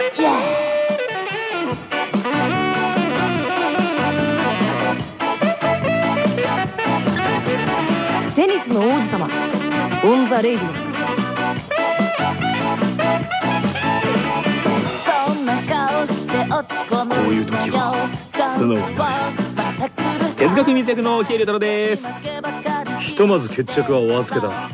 テニスの王子様。 on the radioこういう時は素直にな手塚国光役の置鮎龍太郎です。ひとまず決着はお預けだ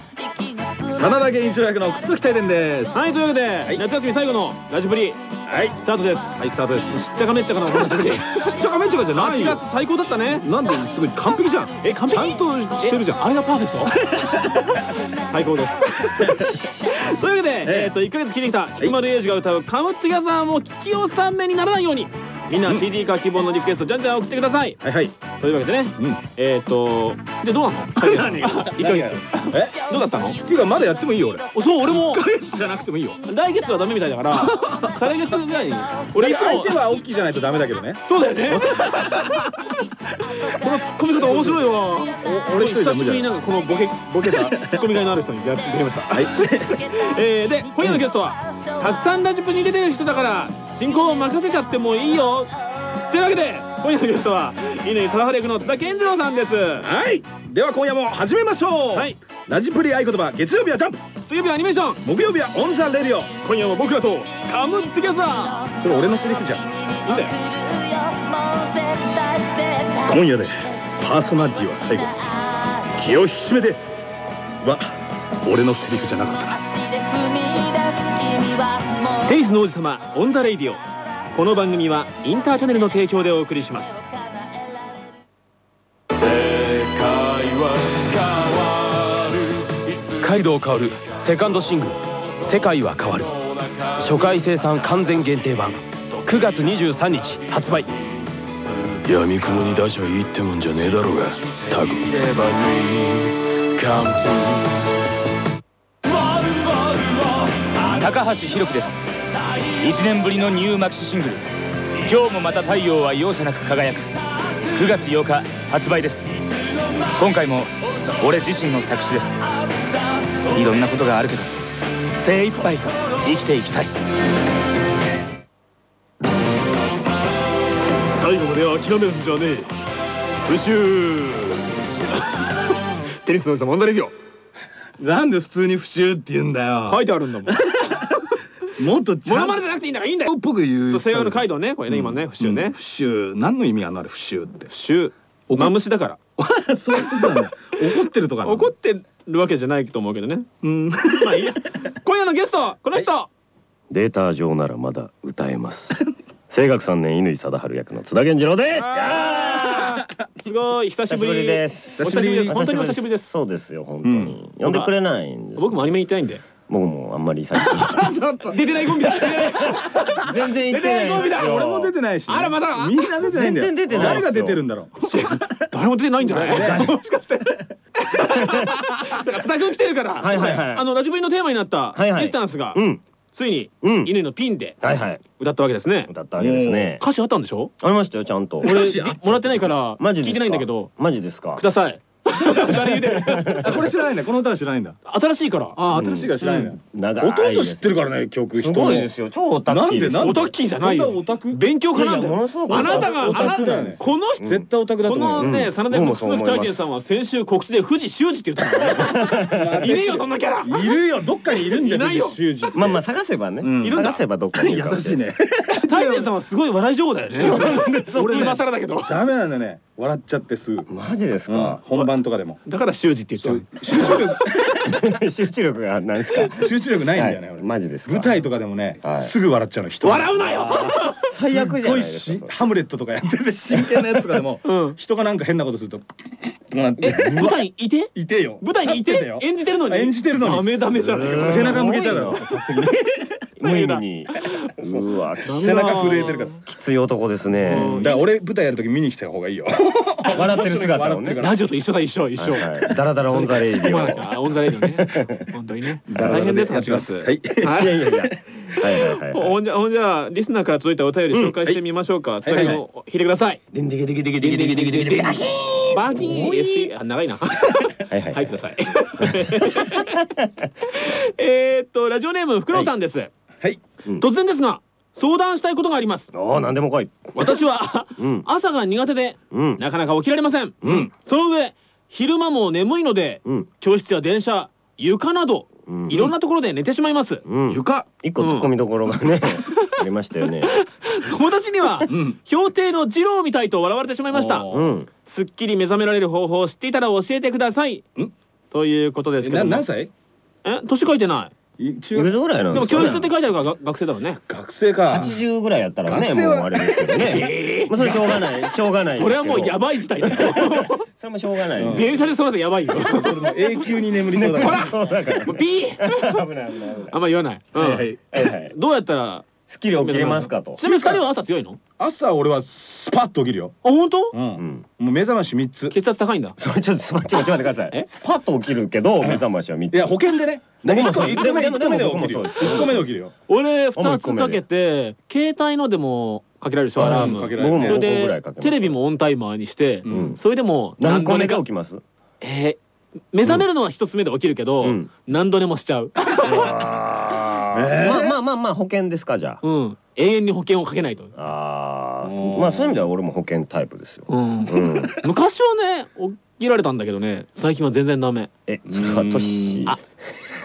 真田弦一郎役の楠大典です。はいというわけで、夏休み最後のラジプリはい。スタートです。はいスタートです。しっちゃかめっちゃかなこのラジプリしっちゃかめっちゃかじゃない8よ月最高だったね。なんですごい完璧じゃん。え完璧？ちゃんとしてるじゃん。えあれがパーフェクト？最高です。というわけで、えー、と1ヶ月聞いてきた菊丸英二が歌う「 Come Together」も聞き納めにならないようにみんな CD か希望のリクエストじゃんじゃん送ってください。はいはい。というわけでね。うん。えっ、とでどうなの？何が？1ヶ月。え？どうだったの？っていうかまだやってもいいよ俺。おそう俺も。1ヶ月じゃなくてもいいよ。来月はダメみたいだから 再来月ぐらいに。俺いつも相手は大きいじゃないとダメだけどね。そうだよね。このツッコミ方面白いわ。お俺一人じゃ久しぶりになんかこのボケボケたツッコミがいのある人にやってきました。はい。えー、で今夜のゲストはたくさんラジプに出てる人だから進行を任せちゃってもいいよ。というわけで今夜のゲストは乾貞治役の津田健次郎さんです。はい。では今夜も始めましょう。はい。ラジプリ合言葉月曜日はジャンプ。水曜日はアニメーション。木曜日は on the radio。今夜も僕らと come together それ俺のセリフじゃん。ーいいんだよ。今夜でパーソナリティは最後。気を引き締めて。は俺のセリフじゃなかった。なテニスの王子様 on the radio。この番組はインターチャネルの提供でお送りします。カイドウ薫セカンドシングル「世界は変わる」初回生産完全限定版。9月23日発売。闇雲に出しゃいいってもんじゃねえだろうが。ったく高橋宏樹です。1年ぶりのニューマキシシングル「今日もまた太陽は容赦なく輝く」9月8日発売です。今回も俺自身の作詞です。いろんなことがあるけど精一杯生きていきたい。最後まで諦めるんじゃねえ。プシューテニスの王子様 on the radio なんで普通にフシューって言うんだよ。書いてあるんだもん もっとモノマネじゃなくていいんだからいいんだよ。僕言う。そう西洋のカイドウねこれね今ね。フシューねフシュー何の意味あんのあれフシューって。フシューマムシだから。そういうことなんだ怒ってるとか怒ってるわけじゃないと思うけどね。うん。まあいいや。今夜のゲストこの人。データ上ならまだ歌えます。声楽3年乾貞治役の津田健次郎です。すごい久しぶり。です。お久しぶりです。本当にお久しぶりです。そうですよ本当に、呼んでくれないんです。僕もアニメ行きたいんで僕もあんまり最近。出てないコンビだ。出てない全然行ってないんですよ俺も出てないし。ねあらまだ。みんな出てないんだよ。全然出てない誰が出てるんだろう？誰も出てないんじゃない？誰？もしかして。津田君来てるから。はいはいはい。あのラジブリのテーマになったディスタンスがうん。ついにうん。乾のピンではいはい。歌ったわけですね。歌ったわけですね。歌詞あったんでしょ？ありましたよちゃんと。俺歌詞あもらってないからマジですか？聞いてないんだけど。マジですか？ください 誰言うてこれ知らないんだ。この歌は知らないんだ。新しいから。あ新しいが知らないんだ。長い弟知ってるからね曲す人ごいですよ。超オタッキーで？すなんで？オタッキーじゃないよ。ク？勉強家なんだいやいやもよのすごくあなたがオタあなクだよね。この人絶対オタクだことの思うよ。ね、うん。真田の楠木大天さんは先週告知で富士修二って言ったからね。いねえよそんなキャラ。いるよ。どっかにいるんだよいないよ。修二まあまあ探せばね、うん。いるんだ。探せばどっかにいるかもれない。優しいね。大天さんはすごい笑い上手だよね。俺ね。今更だけど。ダメなんだね。笑っちゃってすぐ。マジですうん。か、本番とかでも。だから修二って言っちゃそう。う。集中力。集中力が何ですか集中力ないんだよねはい。俺マジですか。舞台とかでもねはい。すぐ笑っちゃうの人笑うなよ。最悪じゃないですかハムレットとかやってて真剣なやつとかでも うん。人がなんか変なことするとなってえ、舞台にいて？いてよ。舞台にいて？立ってよ。演じてるのに？演じてるのに。ダメダメじゃないか。背中向けちゃうから無意味に。うわ 背中震えてるから。きつい男ですね、うん。だから俺舞台やる時見に来た方がいいよ。笑ってる姿をね。ラジオと一緒だ一緒一緒。はいはい。ダラダラ on the radio。まあ on the radio ね。本当にね。大変です8やってます。月。はい。はいいやいやいや。はいはいはいほんじゃほんじゃリスナーから届いたお便り便り紹介してみましょうか。それの引いてください。でんでけでけでけでけでけでけでけ。バキーン。バキーン。長いな。はいはい。はいください。えっとラジオネームふくろうさんです。はい。突然ですが。相談したいことがあります。ああ、何でも来い。私は、朝が苦手で、なかなか起きられません。その上、昼間も眠いので、教室や電車、床などいろんなところで寝てしまいます。うん。床。一個突っ込みどころがね ありましたよね。友達にはうん。氷定の二郎みたいと笑われてしまいました。おうん。すっきり目覚められる方法を知っていたら教えてください。ん。ということですけど何歳？え年書いてない。い中いくつぐらいなんでも教室って書いてあるからが学生だろうね。学生か。80ぐらいやったらねもうあれですけどね。まあそれしょうがない。しょうがないそれはもうやばばい事態だよ。それもしょうがない。うん。電車でその後やばいよ。それも永久に眠りそうだから。そうだから。もうピー。危ない危ない危ない。あんま言わない、うん。はいはい。どうやったらスキル起きれますかと。ちなみに二人は朝強いの？朝俺はスパッと起きるよ。あ本当？ううん。んもう目覚まし三つ。血圧高いんだ。そ れちょっと待って待ってください。え？パッと起きるけど目覚ましは3つ。いや保険でね。でもででもです。一個目で起きるよ。俺二あもで。つかけて携帯のででも5それ個ぐらいかけます。でテレビもオンタイマーにして、うん。それでも何個目度寝か。で起きます？えー目覚めるのは一つ目で起きるけど、うん。何度寝もしちゃう、えー。まあまあまあまあ保険ですかじゃあ。うん、永遠に保険をかけないと、あうん。ーまあそういう意味では俺も保険タイプですよ。うん。うん。昔はね起きられたんだけどね最近は全然ダメ。えそれは年あ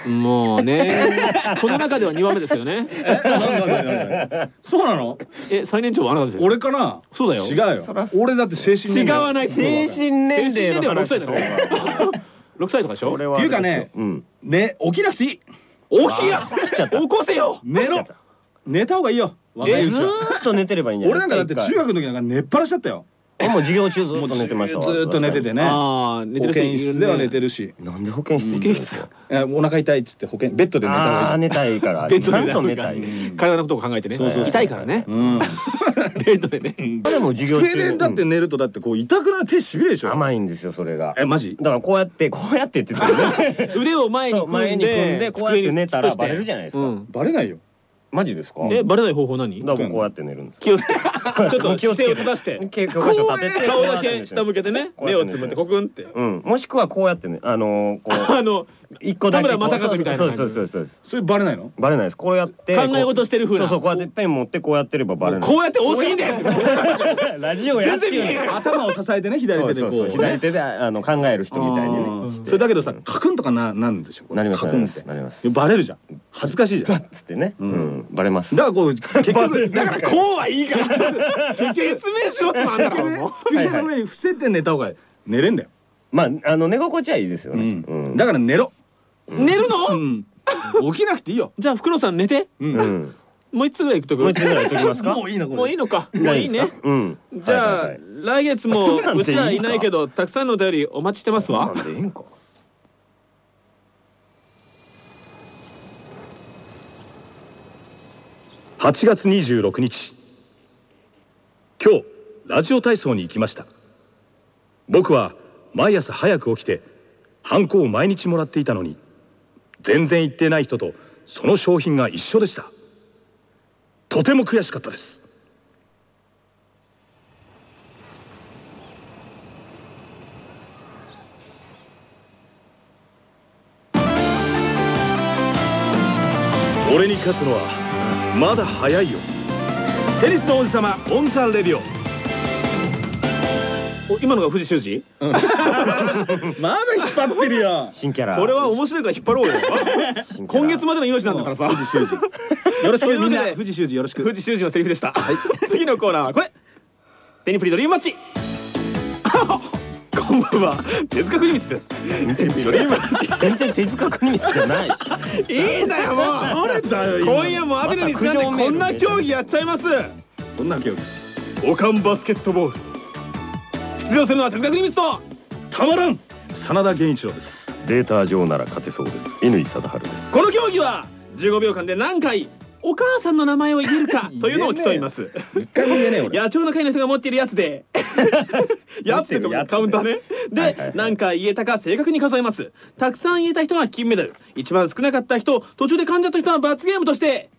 もうね。この中では2番目ですよね。え？なんだなんだなんだそうなの？え最年長はあなたですよ俺かな？そうだよ。違うよ。俺だって精神年齢違わない。精神年齢の話精神年齢は6歳だろ6 歳とかでしょ？っていうかねうん。ね起きなくていい。起きや起こせよ。寝ろ。寝た。方がいいよ。ずーっと寝てればいいんじゃない？俺なんかだって中学の時なんか寝っぱなしだったよ俺 も授業中ずっと寝てましたわ。ずーっと寝ててね。ああ寝て保健室では寝てるし。なんで保健室行くんですか？えお腹痛いっつって保健ベッドで寝た方ああがいい寝たいから。ちベッドでゃんと寝たい。うん。体のことを考えてね。そうそうそう。痛いからね。ベッドでね。でも授業中だって寝るとだってこう痛くない手しびれでしょ？甘いんですよそれが。えマジ？だからこうやってこうやってって言って 腕を前に前に組んででこうやって寝たらバレるじゃないですか。うん。バレないよ。マジですかえバレない方法何？だからこうやって寝るんです。気をつけちょっと姿勢を正して。け教科書立てて顔だけ下向けてね。目をつぶってコクンって。うん。もしくはこうやってねあのーこう。あの一個だけ田村正和みたいなそうそうそうそう。それバレないの？バレないです。こうやって考え事してる風な。そうそうこうやってペン持ってこうやってればバレない。こうやって多すぎんだよ ラジオやっちゅ頭を支えてね左手でこそう左手であの考える人みたいにあねーそれだけどさカクンとかななんでしょなりますなりって。なりますバレるじゃん。恥ずかしいじゃん。つってね。ううん。んバレます。だからこう結局だからこうはいいから説明しろってなんだろうもう。机の上に伏せて寝た方が寝れんだよ。まああの寝心地はいいですよね。だから寝ろ。寝るの？うん。起きなくていいよ。じゃあ袋さん寝て。もう一つぐらい行くとくもう一つぐらい言っときますか？もういいなこれ。もういいのか。もういいね。うん。じゃあ、来月もうちらいないけどたくさんのお便りお待ちしてますわ。なんでええんか。8月26日今日ラジオ体操に行きました。僕は毎朝早く起きてハンコを毎日もらっていたのに全然行ってない人とその商品が一緒でした。とても悔しかったです。俺に勝つのはまだ早いよ。テニスの王子様オンサンレディオ。お今のが藤修二 まだ引っ張ってるよ新キャラ。これは面白いから引っ張ろうよ。今月までの命なんだからさ。藤修二よろしくみんな藤修二よろしく。藤修二のセリフでした、次のコーナーはこれ。テニプリドリームマッチこんばんは手塚国光です。全然手塚国光じゃないし。いいんだよもう。誰だよ今。今夜もアベルにちなんでこんな競技やっちゃいます。どんな競技？オカンバスケットボール。出場するのは手塚国光とたまらん。真田源一郎です。データ上なら勝てそうです。乾貞治です。この競技は15秒間で何回お母さんの名前を言 えるかというのを競います。一回も言えねえ俺。野鳥の会の人が持っているやつで。やつでとかカウンターねで、はいはいはい。何回言えたか正確に数えます。たくさん言えた人が金メダル一番少なかった人途中で噛んじゃった人は罰ゲームとして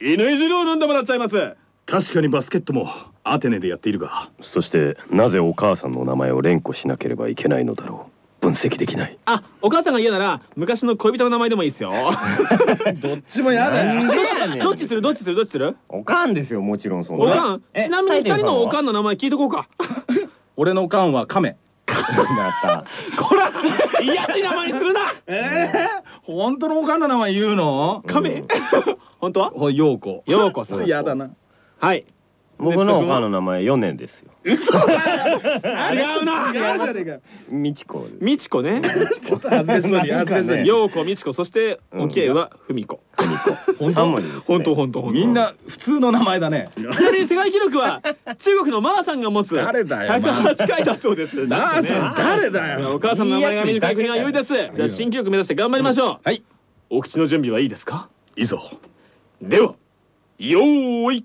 乾汁を飲んでもらっちゃいます。確かにバスケットもアテネでやっているが。そしてなぜお母さんの名前を連呼しなければいけないのだろ分析できない。あお母さんが嫌なら昔の恋人の名前でもいいですよ。どっちも嫌だよ。どっちする？どっちする？どっちする？おかんですよもちろんその。おかん。ちなみに二人のおかんの名前聞いとこうか。俺のおかんは亀 だったこらいしい名前にするな。え？え本当のおかんの名前言うの？亀 本当は？こ。ようこさん。嫌だな。はい。僕のお母の名前四年ですよ。違うな違うじゃねえか。美智子。美智子ね。ちょっと外れそうに外れそうに。陽子美智子そして沖合は芙美子。本当本当本当みんな普通の名前だね。ちなみに世界記録は中国のマーさんが持つ誰だよ。百八回だそうです。マーさん誰だよ。お母さんの名前が見る国は良いです。じゃあ新記録目指して頑張りましょう。はい。お口の準備はいいですか？いいぞ。では、よーい。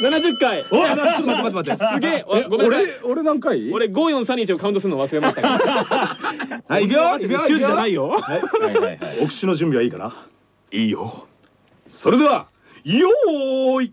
七十回。お待って待って待って すげえ。ごめんなさい。俺何回？俺5431をカウントするの忘れました はいいくよいくよシじゃないよ。お口の準備はいいかな？いいよ。それではよーい。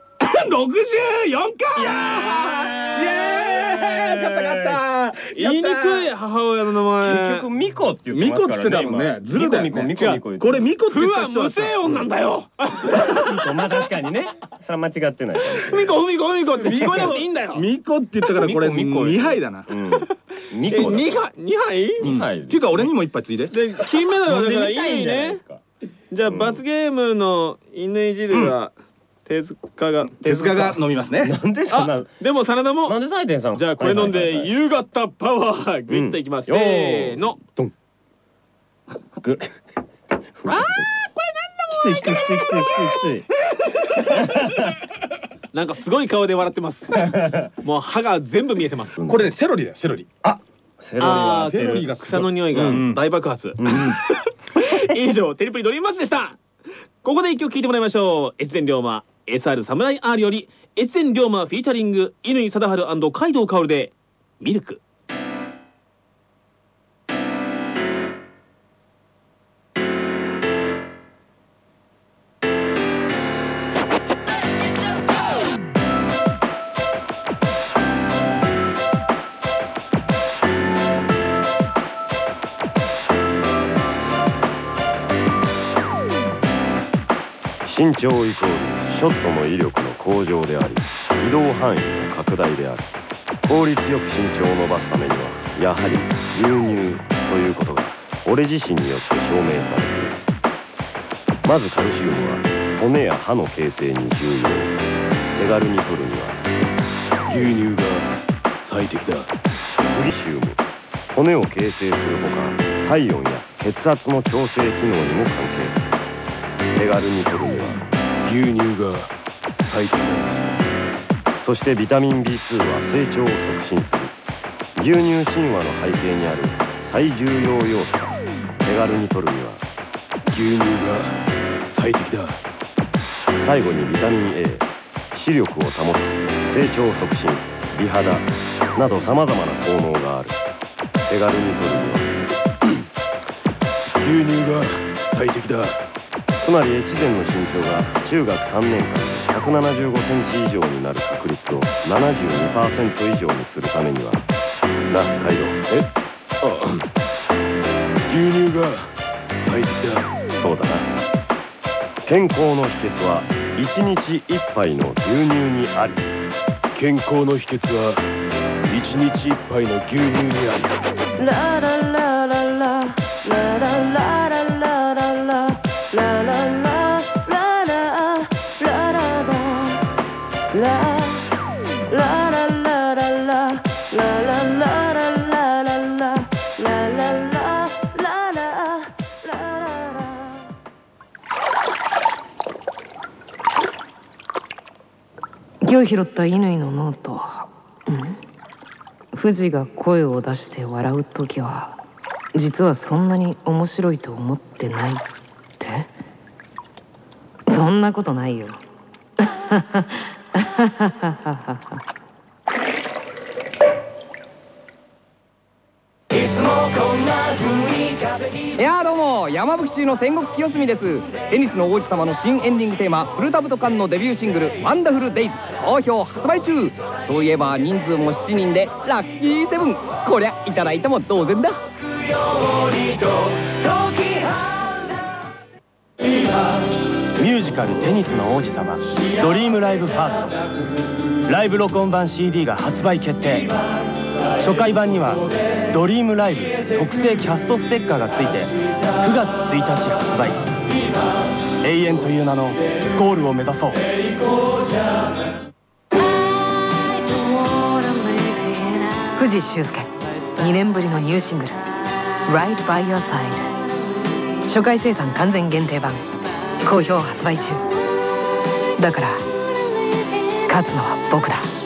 六十四回いやー。勝った勝った。言いにくい母親の名前。結局ミコって言ってますからねミコってたもんねずるだよミコミコミコこれミコって言った人は無声音なんだよ。まあ確かにね。それ間違ってない。ミコミコミコって。ミコでもいいんだよ。ミコって言ったからこれ二杯だな。ミ2杯？2杯 ?2 杯っていうか俺にも1杯ついで金メダルだからいいね。じゃあ罰ゲームの犬いじるは手塚が手塚が飲みますね。なんでそんなあでも真田もなんで大天さんじゃあこれ飲んで夕方パワーグイッといきます、うん。せーの。ドン。グあーこれなんだもんきついきついきついきついきなんかすごい顔で笑ってます。もう歯が全部見えてますついこれねセロリだよセロリセロリはあーセロリが草の匂いがうん大爆発、うん。以上テレプリドリームマッチでした。ここで一曲聴いてもらいましょう。越前龍馬 SR サムライ R より越前龍馬フィーチャリング乾貞治海道薫でミルク。身長イコールショットの威力の向上であり移動範囲の拡大である。効率よく身長を伸ばすためにはやはり牛乳ということが俺自身によって証明されている。まずカルシウムは骨や歯の形成に重要。手軽に摂るには牛乳が最適だ。次シウム骨を形成するほか体温や血圧の調整機能にも関係する。手軽に摂るには牛乳が最適だそしてビタミン B2 は成長を促進する牛乳神話の背景にある最重要要素手軽に摂るには牛乳が最適だ最後にビタミン A 視力を保つ成長促進美肌などさまざまな効能がある。手軽に摂るには牛乳が最適だつまり越前の身長が中学3年間175センチ以上になる確率を72%以上にするためにはなカイドウえ牛乳が最適だ。そうだな。健康の秘訣は1日1杯の牛乳にあり。健康の秘訣は一日一杯の牛乳にあり。ラララ。今日拾った乾のノート、うん、富士が声を出して笑う時は実はそんなに面白いと思ってないって？そんなことないよ。いやーどうも。山吹中の戦国清澄です。テニスの王子様の新エンディングテーマプルタブと缶のデビューシングル「 Wonderful Days 好評発売中。そういえば人数も7人でラッキーセブン。こりゃいただいても同然だ。ミュージカル「テニスの王子様 Dream Live 1st」ライブ録音版 CD が発売決定。初回版には「 Dream Live」特製キャストステッカーがついて9月1日発売。永遠という名のゴールを目指そう。藤修介2年ぶりのニューシングル「Right by Your Side」初回生産完全限定版好評発売中。だから勝つのは僕だ。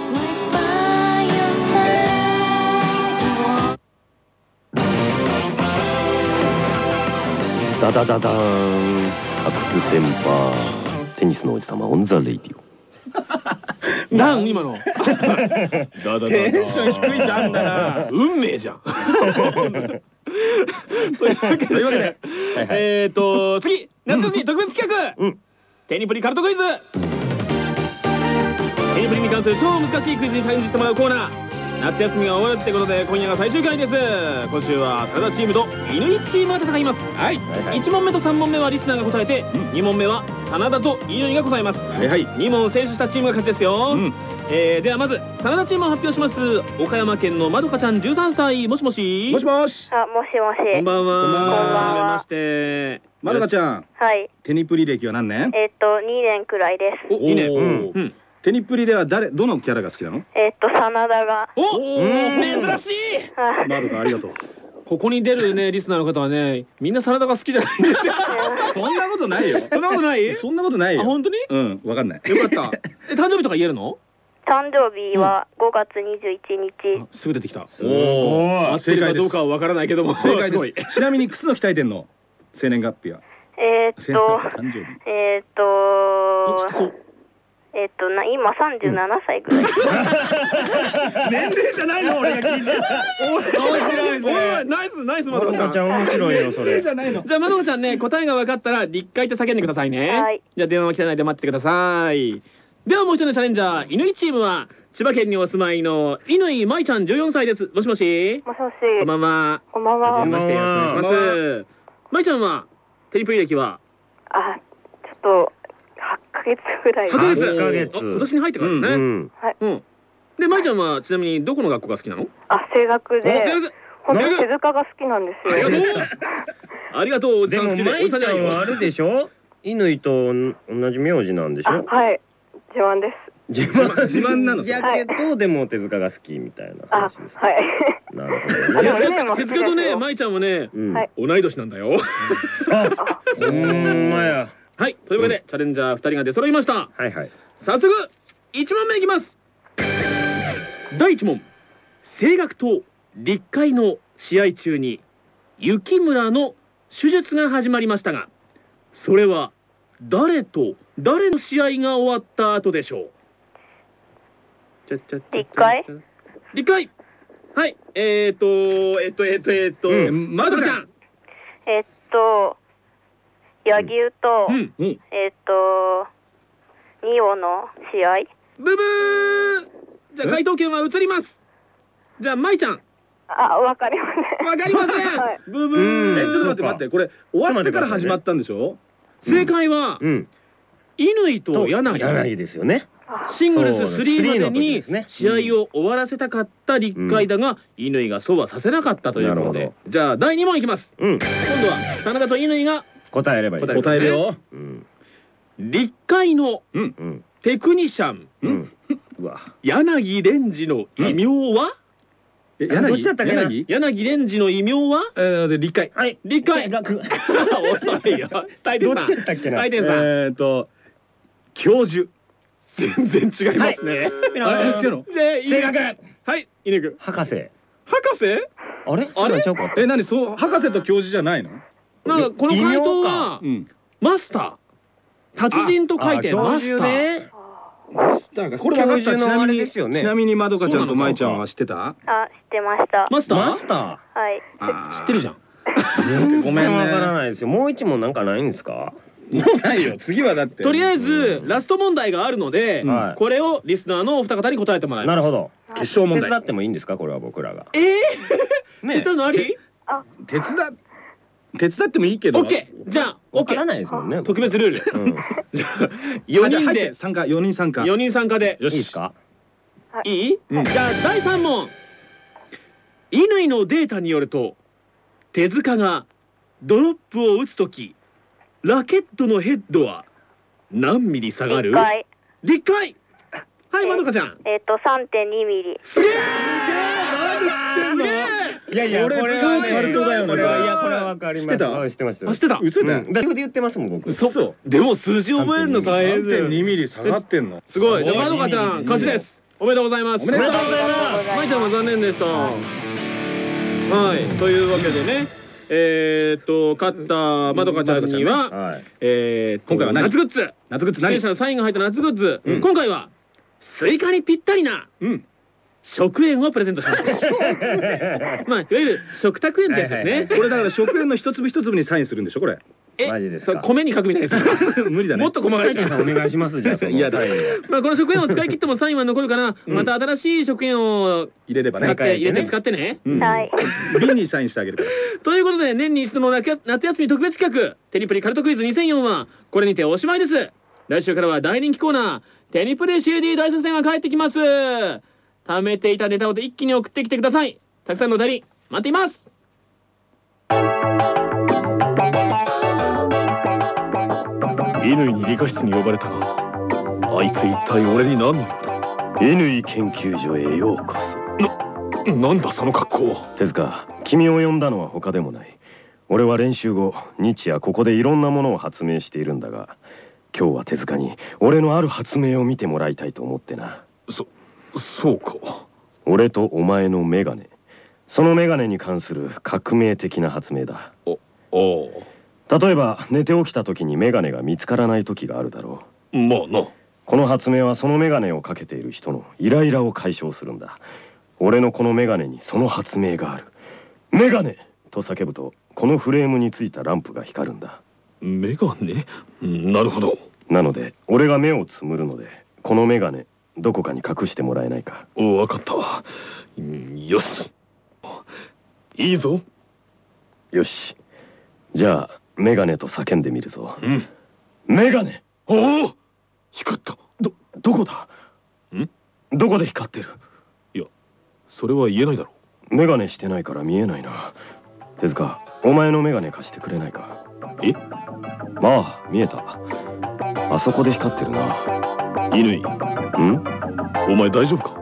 ダダダダーン各プ先輩テニスの王子様 on the radio。なん今の？テンション低いんだあんだな。運命じゃん。というわけでというわけでえっと次夏休み特別企画、うん。テニプリカルトクイズ。テニプリに関する超難しいクイズにチャレンジしてもらうコーナー夏休みが終わるってことで今夜が最終回です。今週はサラダチームと犬チームが戦います。はい、1問目と3問目はリスナーが答えて、2問目は真田と犬が答えます。はいはい。2問選手したチームが勝ちですよ、うん。えーではまず真田チームを発表します。岡山県のまどかちゃん13歳。もしもし？もしもし。あ、もしもし。こんばんは。こんばんは。はじめまして。まどかちゃん。はい。テニプリ歴は何年？えっと、2年くらいです。お、いいね。おー。うん。テニプリでは誰どのキャラが好きなの？えっと、真田が。お、珍しい。はい。まどかありがとうここに出るねリスナーの方はね、みんなサラダが好きじゃないんですよ。そんなことないよそんなことない？そんなことないあ、よ本当に？うんわかんないよかった。え、誕生日とか言えるの？誕生日は5月21日。あすぐ出てきた。お合ってるかどうかはわからないけども、正解すごいです ちなみに靴の鍛えてんの？生年月日はえっ生と、年誕生日えっとう、えっと、な今37歳ぐらい。年齢じゃないの俺が聞いて面白いですね。ナイスナイスまどかちゃん。面白いよそ年齢じゃないのじゃあまどかちゃんね答えが分かったら立会って叫んでくださいね。はいじゃあ電話を切らないで待っててください。ではもう一人のチャレンジャー乾チームは千葉県にお住まいの乾舞ちゃん14歳です。もしもし？もしもし。こんばんは。こんばんははじめ。ましてよろしくお願いします。舞ちゃんはテニプリ歴は？あ、ちょっと、8ヶ月ぐらい。8ヶ月。8ヶ月あ今年に入ってからですね。うんうん。で舞ちゃんはちなみにどこの学校が好きなの？あ、声楽で。本当手塚が好きなんですありがとよ。う。ありがとう おじでもさん好きでおじさんじゃないよ。るでしょ？乾と同じ名字なんでしあ、はい。自慢です。自自慢なの？やけどでも手塚が好きみたいなあ、話ですはい。なるほあど手塚とね舞ちゃんはね同い年なんだよ。ほんまやはい、というわけで、チャレンジャー2人が出揃いました。はいはい早速、1問目いきます。第1問。声楽と立会の試合中に、雪村の手術が始まりましたが、それは誰と誰の試合が終わった後でしょう？立会立会はい、えーと、えっと、えっと、えっと、うんまどかちゃん。えっと、柳生と、うん、うん。えっと、ニオの試合。ブブー。じゃあ回答権は移ります。じゃあ舞ちゃん。あ、わかりません。わかりません。はい。ブー。ブー。えちょっと待って待ってこれ終わってから始まったんでしょ？正解はうん。乾と柳。柳ですよね。シングルスそう3まで3の時にですね。試合を終わらせたかった立海だが乾がそうはさせなかったということで。じゃあ第2問いきます。うん。今度は真田と乾が答えればいい。答えるよ。うん。立海のうん。テクニシャン。うん。うわ。柳蓮司の異名は？えあどっちだったっけな？柳？柳蓮司の異名は？えーで理解はい立海。学 遅いよ。大どっ天さん。ちやったっけな？大天さん。えーと教授。全然違いますね。あれ違うの？で正確はい乾君博士。博士？あれ？あれ？ちゃうかえ何？そう博士と教授じゃないの？なんかこの回答はうん。マスター。達人と書いてマスター。マスターが。これ分かった教授のあれちなみにですよね。ちなみにまどかちゃんとまいちゃんは知ってた？あ、知ってました。マスター？マスタはい。知ってるじゃん。ーごめんね。わからないですよ。もう一問なんかないんですか？もうないよ。次はだって。とりあえずラスト問題があるので、はい。これをリスナーのお二方に答えてもらいます。なるほど。決勝問題。手伝ってもいいんですか？これは僕らが。ええ。手伝うのあり？手伝手伝ってもいいけど。オッケー。じゃあオッケー。わからないですもんね。特別ルール。うん。じゃああ4じゃあ入って人で参加。4人参加。4人参加で。よし。いいですか？い。い、うん。じゃあ第3問。乾のデータによると手塚がドロップを打つ時ラケットのヘッドは何ミリ下がる。立海はいまどかちゃんえっと、三点二ミリ。すげえなんで知ってんのいやいや俺これはね超カルトだよね。これはいやこれはわかります。知ってた？あ知ってましたあ知ってた？嘘だ。ようんだ言ってますもん僕。嘘。でも数字覚えるの大変だよ。3.2ミリ下がってんの。すごい。まどかちゃん勝ちです。おめでとうございます。おめでとうございます。まいちゃんも残念でした。はい。というわけでね。えー、っと勝ったまどかちゃんには、はいえーっと今回は何？夏グッズ。夏グッズ何？出演者のサインが入った夏グッズ、うん。今回はスイカにぴったりなうん食塩をプレゼントします。まあいわゆる食卓塩ってやつですね、これだから食塩の一粒一粒にサインするんでしょ？これ。えマジで米に書くみたいです 無理だね。もっと細かいお願いしますじゃあその嫌 だサインをまあこの食塩を使い切ってもサインは残るから、うん。また新しい食塩を入れればね。使って入れて使ってね。うん。はい。瓶にサインしてあげるから。ということで年に一度の夏夏休み特別企画テニプリカルトクイズ2004はこれにておしまいです。来週からは大人気コーナーテニプリ CD 大作戦が帰ってきます貯めていたネタを一気に送ってきてください。たくさんのお便り待っています。乾に理科室に呼ばれたがあいつ一体俺に何の用だ？乾研究所へようこなんだその格好そ手塚君を呼んだのは他でもない。俺は練習後日夜ここでいろんなものを発明しているんだが今日は手塚に俺のある発明を見てもらいたいと思ってな。そそうか。俺とお前のメガネ。そのメガネに関する革命的な発明だ。おお例えば寝て起きた時にメガネが見つからない時があるだろう。まあな。この発明はそのメガネをかけている人のイライラを解消するんだ。俺のこのメガネにその発明がある。メガネ！と叫ぶとこのフレームについたランプが光るんだ。メガネ？うんなるほど。なので俺が目をつむるのでこのメガネどこかに隠してもらえないか。お分かったよし。いいぞ。よし。じゃあメガネと叫んでみるぞ。うん。メガネ！おお光った。どどこだ？ん？どこで光ってる？それは言えないだろ。メガネしてないから見えないな。手塚お前のメガネ貸してくれないか？え？まあ見えた。あそこで光ってるな乾。ん？お前大丈夫か？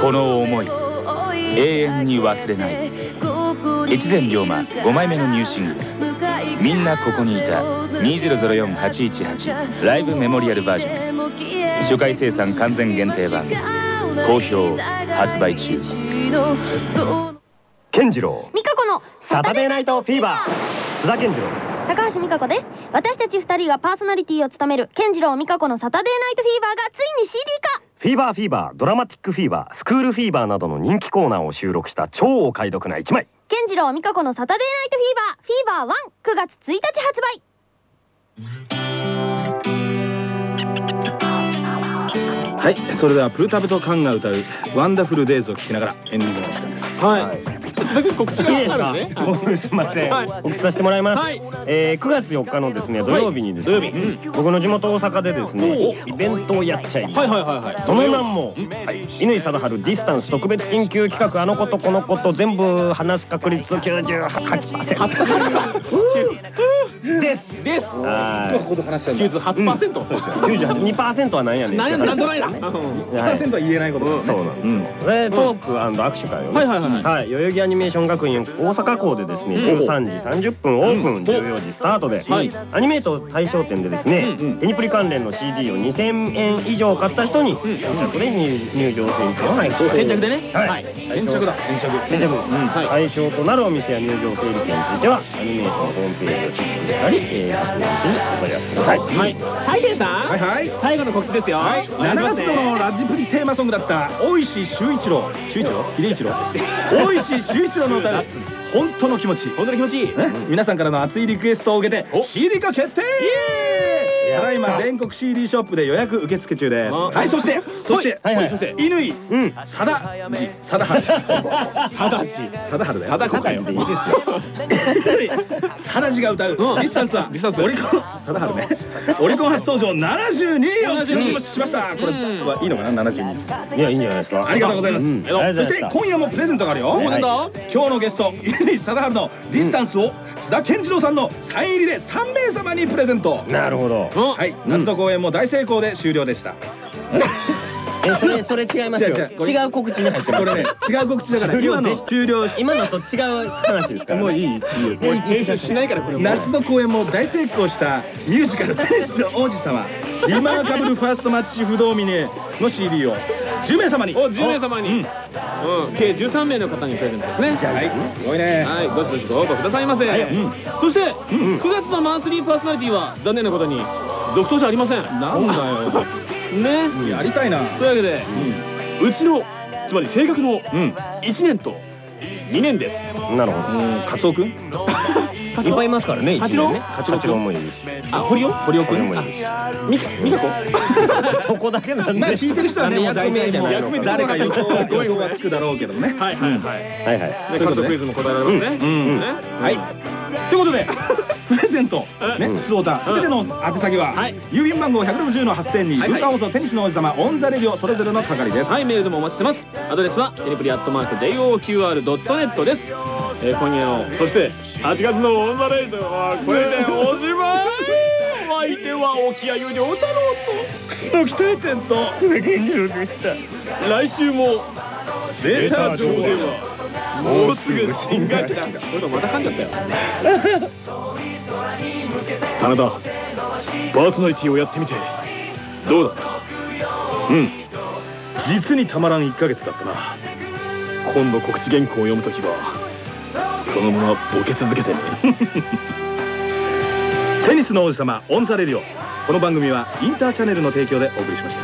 この思い永遠に忘れない。越前龍馬5枚目のニューシングル「みんなここにいた。2004-818ライブメモリアルバージョン」初回生産完全限定版。好評発売中。健次郎。美香子のサタデーナイトフィーバー。津田健次郎です。高橋美香子です。私たち二人がパーソナリティを務める健次郎美香子のサタデーナイトフィーバーがついに CD 化。フィーバーフィーバードラマティックフィーバースクールフィーバーなどの人気コーナーを収録した超お買い得な一枚。健次郎美香子のサタデーナイトフィーバーフィーバー1 9月1日発売はいそれではプルタブと缶が歌う「 Wonderful Days」を聴きながらエンディングのお時間です。はい。だけ告知がすかあるね。僕 すいません。はい。告知させてもらいます、はい。えー9月4日のですね土曜日にですね、土曜日。僕の地元大阪でですねイベントをやっちゃいます、はいはいはいはい。その名も乾貞治 Distance 特別緊急企画あのことこのこと全部話す確率98% です。です。はい。ここで話しちゃうんだ。98%98% は何やねん。なんやなん。とないな。はい。100%は言えないことだそうなん。です、でトーク握手会をね、はい。はい。はいはいはい、代々木アニメーション学院大阪校でですね、13時30分オープン、14時スタートで、はい。アニメート対象店でですね、テニプリ関連の CD を2000円以上買った人に先着で入入場整理券を配布先着でね。はい、先着だ。先着。先着、はい。対象となるお店や入場整理券についてはアニメーションホームページをチェックしたり、えー、各お店にお問い合わせください。はい。ハイデンさん。はいはい。最後の告知ですよ。はい、7お願いします月度のラジプリテーマソングだった大石修一郎。修一郎？秀一郎？大石修一郎の歌う 本当の気持ち。本当に気持ち皆さんからの熱いリクエストを受けて CD 化決定ただいま全国 CD ショップで予約受付中です。あ。はいそしてそしてはいはい。そして乾うん。貞治。貞治。貞治。貞治だよ。貞子かよ。でいいですよ。貞治が歌う。 Distance は Distance オリコン貞治ね。オリコン初登場72を記録しました。これうん。はいいのかな？72いやいいんじゃないですか。ありがとうございます、そして今夜もプレゼントがあるよ、今日のゲスト乾貞治の Distance を津田健次郎さんのサイン入りで3名様にプレゼント。なるほど。うんはい。夏の公演も大成功で終了でした、えそれそれ違いますよ。違う告知に入ってます。これね違う告知だから今の終了今のと違う話ですから、ね、もういいいい。よもう編集しないからこれ夏の公演も大成功したミュージカル「テニスの王子様」リマーカブルファーストマッチ不動峰の CD を10名様に。お10名様に。うん。計13名の方にプレゼントですね。はい。すごいね。はい。どしどしご応募くださいませ。うん。そして9月のマンスリーパーソナリティは残念なことに続投じゃありません。なんだよ。ね。やりたいな。というわけでうちのつまり性格のうん。1年と2年です。なるほうん。カツオくん？どいっぱいいますからね八郎一年ね。八郎もいあ堀尾？堀尾くん？これもいいし。みかみかこ？そこだけなんで。まあ聞いてる人はね役名じゃないの誰か予想は予想はつくだろうけどね。はいはいはい。はいはい。でカットクイズも答えられますね。うん。ね。はいということで プレゼントねうん。ふつおたすべての宛先ははい。郵便番号160の8000に文化放送テニスの王子様オンザレディオそれぞれの係です。はい、メールでもお待ちしてます。アドレスはテニプリアットマーク JOQR.net です。えー、今夜の、そして8月のオンザレイディオはこれでおしまい。お相手は置鮎龍太郎と。楠大典と来週もレーター上ではもうすぐ新学期だ。これまた噛んじゃったよ。真田、パーソナリティをやってみてどうだった？うん実にたまらん1ヶ月だったな今度告知原稿を読むときはそのままボケ続けてね。テニスの王子様オンザレディオこの番組はインターチャネルの提供でお送りしました